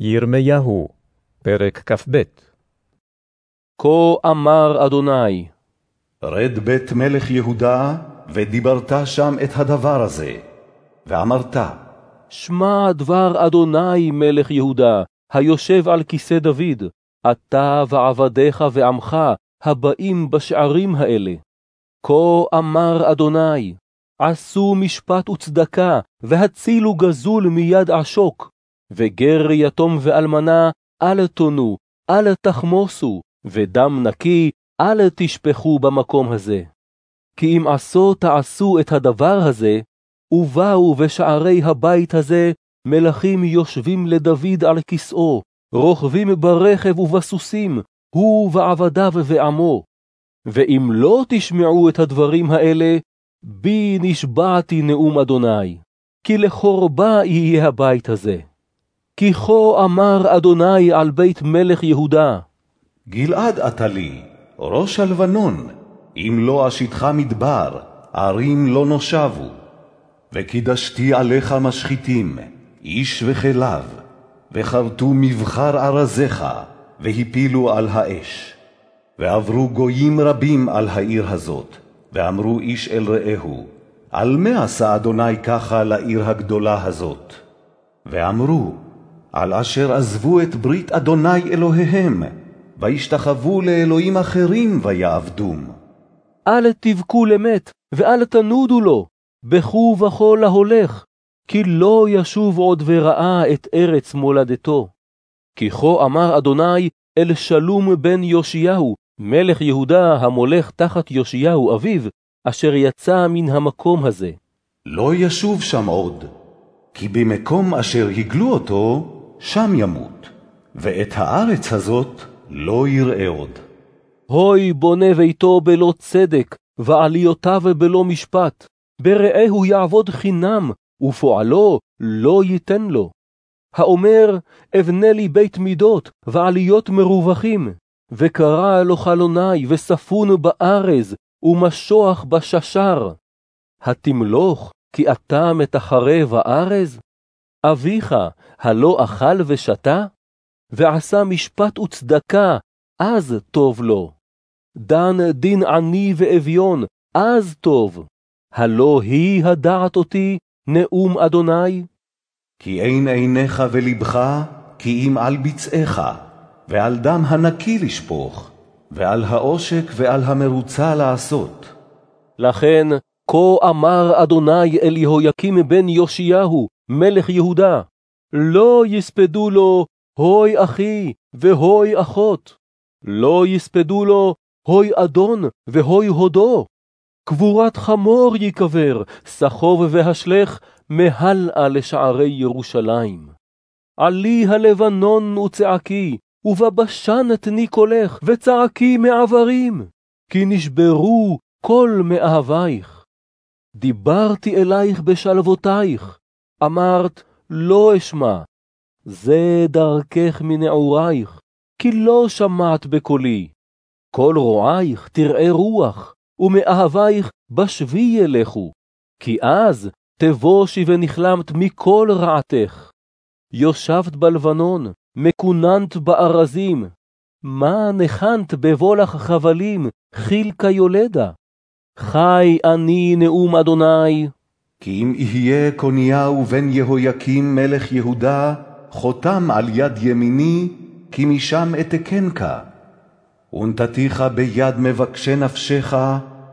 ירמיהו, פרק כ"ב כה אמר אדוני, רד בית מלך יהודה, ודיברת שם את הדבר הזה, ואמרת, שמע דבר אדוני מלך יהודה, היושב על כיסא דוד, אתה ועבדיך ועמך, הבאים בשערים האלה. כה אמר אדוני, עשו משפט וצדקה, והצילו גזול מיד עשוק, וגר יתום ואלמנה, אל תונו, אל תחמוסו, ודם נקי, אל תשפכו במקום הזה. כי אם עשו תעשו את הדבר הזה, ובאו בשערי הבית הזה מלכים יושבים לדוד על כסאו, רוכבים ברכב ובסוסים, הוא ועבדיו ועמו. ואם לא תשמעו את הדברים האלה, בי נשבעתי נאום אדוני, כי לחורבה יהיה הבית הזה. כי כה אמר אדוני על בית מלך יהודה, גלעד אתה לי, ראש הלבנון, אם לא אשיתך מדבר, ערים לא נושבו. וקידשתי עליך משחיתים, איש וכליו, וחרטו מבחר ארזיך, והפילו על האש. ועברו גויים רבים על העיר הזאת, ואמרו איש אל רעהו, על מה עשה אדוני ככה לעיר הגדולה הזאת? ואמרו, על אשר עזבו את ברית אדוני אלוהיהם, וישתחוו לאלוהים אחרים ויעבדום. אל תבכו למת, ואל תנודו לו, בכו בכו להולך, כי לא ישוב עוד וראה את ארץ מולדתו. כי כה אמר אדוני אל שלום בן יאשיהו, מלך יהודה המולך תחת יאשיהו אביו, אשר יצא מן המקום הזה. לא ישוב שם עוד, כי במקום אשר הגלו אותו, שם ימות, ואת הארץ הזאת לא יראה עוד. הוי בונה ביתו בלא צדק, ועליותיו בלא משפט, ברעהו יעבוד חינם, ופועלו לא ייתן לו. האומר, אבנה לי בית מידות, ועליות מרווחים, וקרא לו חלוני, וספון בארז, ומשוח בששר. התמלוך, כי אתה מתחרה בארז? אביך, הלא אכל ושתה? ועשה משפט וצדקה, אז טוב לו. דן דין עני ואביון, אז טוב. הלא היא הדעת אותי, נאום אדוני? כי אין עיניך ולבך, כי אם על ביצעיך, ועל דם הנקי לשפוך, ועל העושק ועל המרוצה לעשות. לכן, כה אמר אדוני אל יהויקים בן יאשיהו, מלך יהודה, לא יספדו לו, הוי אחי, והוי אחות. לא יספדו לו, הוי אדון, והוי הודו. קבורת חמור ייקבר, סחוב והשלך, מהלאה לשערי ירושלים. עלי הלבנון וצעקי, ובבשן תני קולך, וצעקי מעברים, כי נשברו כל מאהבייך. דיברתי אלייך בשלוותייך, אמרת, לא אשמע. זה דרכך מנעורייך, כי לא שמעת בקולי. כל רועייך תראה רוח, ומאהבייך בשבי ילכו, כי אז תבושי ונכלמת מכל רעתך. יושבת בלבנון, מקוננת בארזים, מה נחנת בבולח חבלים, חיל כיולדה? חי אני נאום אדוני, כי אם יהיה קוניהו בן יהויקים מלך יהודה, חותם על יד ימיני, כי משם אתקנך. ונתתיך ביד מבקשי נפשך,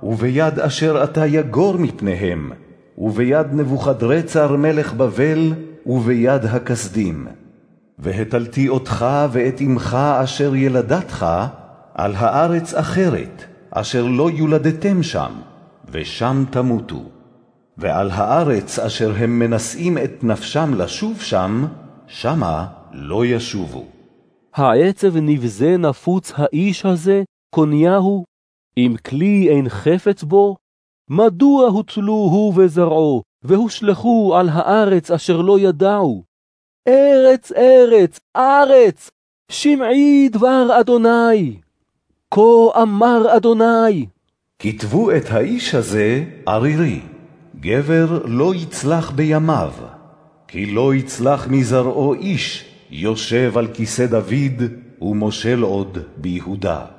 וביד אשר אתה יגור מפניהם, וביד נבוכדרצר מלך בבל, וביד הכסדים. והטלתי אותך ואת אמך אשר ילדתך על הארץ אחרת, אשר לא יולדתם שם, ושם תמותו. ועל הארץ אשר הם מנשאים את נפשם לשוב שם, שמה לא ישובו. העצב נבזה נפוץ האיש הזה, קוניהו, אם כלי אין חפץ בו? מדוע הוצלו הוא וזרעו, והושלכו על הארץ אשר לא ידעו? ארץ, ארץ, ארץ, שמעי דבר אדוני. כה אמר אדוני. כתבו את האיש הזה ערירי. גבר לא יצלח בימיו, כי לא יצלח מזרעו איש, יושב על כיסא דוד, ומושל עוד ביהודה.